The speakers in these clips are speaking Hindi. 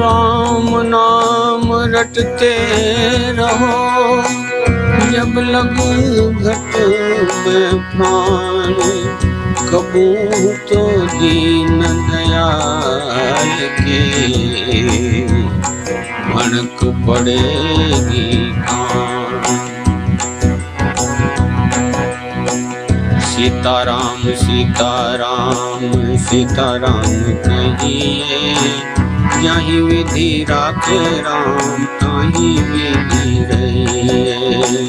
राम नाम रटते रहो, जब लगू घट में प्राण। कबू तो दीन दयाल के भणक पड़ेगी सीताराम सीताराम सीताराम कहिए यही विधि राखे राम, ताही विधि रहिए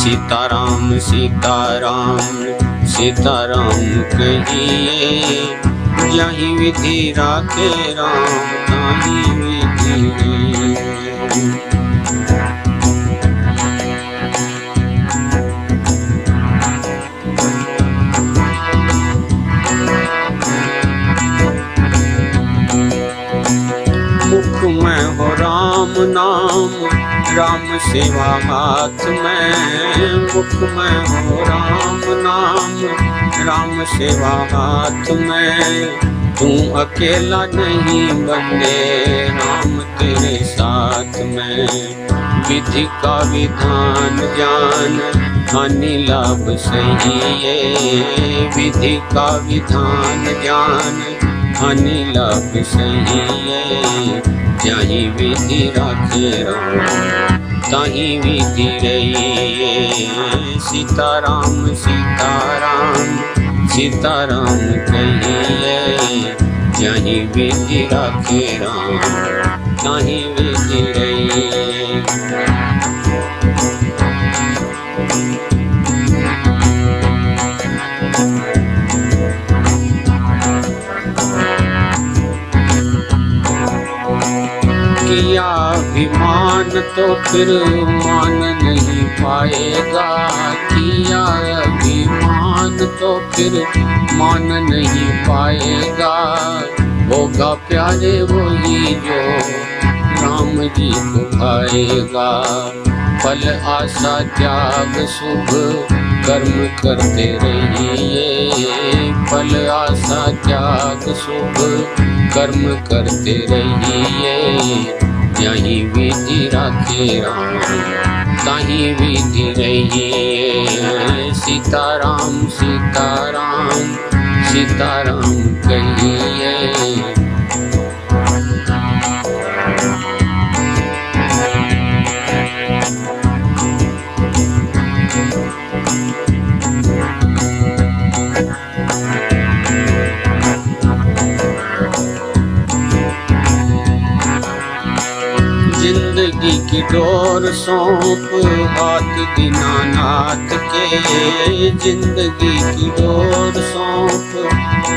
सीताराम सीताराम सीताराम कहिए, यही विधि राखे राम, ताही विधि रहिए राम सेवा हाथ में, मुख में हो राम नाम। राम सेवा हाथ में, तू अकेला नहीं बने, राम तेरे साथ में। विधि का विधान जान हानि लाभ सही है। विधि का विधान जान हानि लाभ सही है। जही विधि राखी ताही विधि रही सीताराम सीताराम सीताराम कहिए जही विधि राखे राम, ताही विधि रही किया अभिमान तो फिर मान नहीं पाएगा। किया अभिमान तो फिर मान नहीं पाएगा। होगा प्यारे वही जो राम जी को खाएगा। फल, आशा, त्याग, शुभ कर्म करते रहिए। फल, आशा, त्याग, शुभ कर्म करते रहिए। यही विधि राखे राम ताही विधि रहिए। सीताराम सीताराम सीताराम डोर सौंप, हाथ दीनानाथ के ज़िंदगी की डोर सौंप।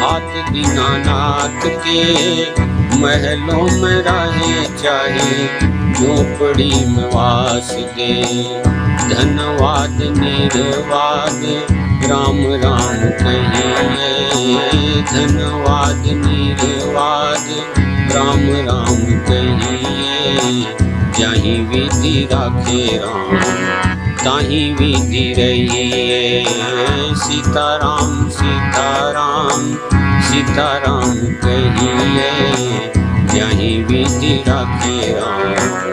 हाथ दीनानाथ के महलों में रहे चाहे, झोपड़ी में वास दे। धनवाद निर्वाद, राम राम कहिए धनवाद निर्वाद, राम राम कहिए जही विधि राखे राम। ताही विधि रहिए। सीताराम सीताराम सीताराम कहिए। जही विधि राखे राम।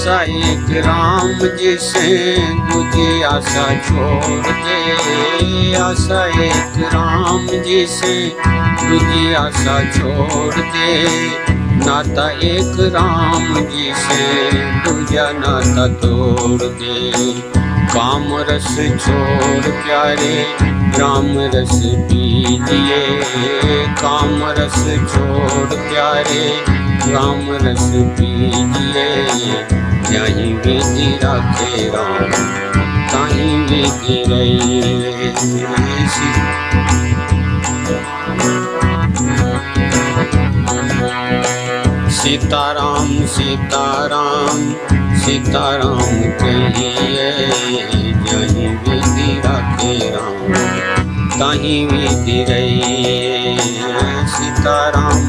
आशा एक राम जी से दूजी आशा छोड़ दे। आशा एक राम जी से दूजी आशा छोड़ दे। नाता एक राम जी से दूजा नाता तोड़ दे। काम रस छोड़ प्यारे, राम रस पीजिए। काम रस छोड़ प्यारे राम रस पीजिए यही विधि राखे राम ताही विधि रही सीताराम सीताराम सीताराम कहिए यही विधि राखे राम ताही विधि रही सीताराम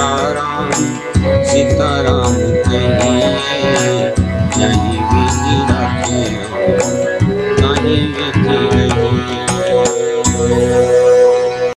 सीताराम सीताराम कहिए यही विधि रखे नहीं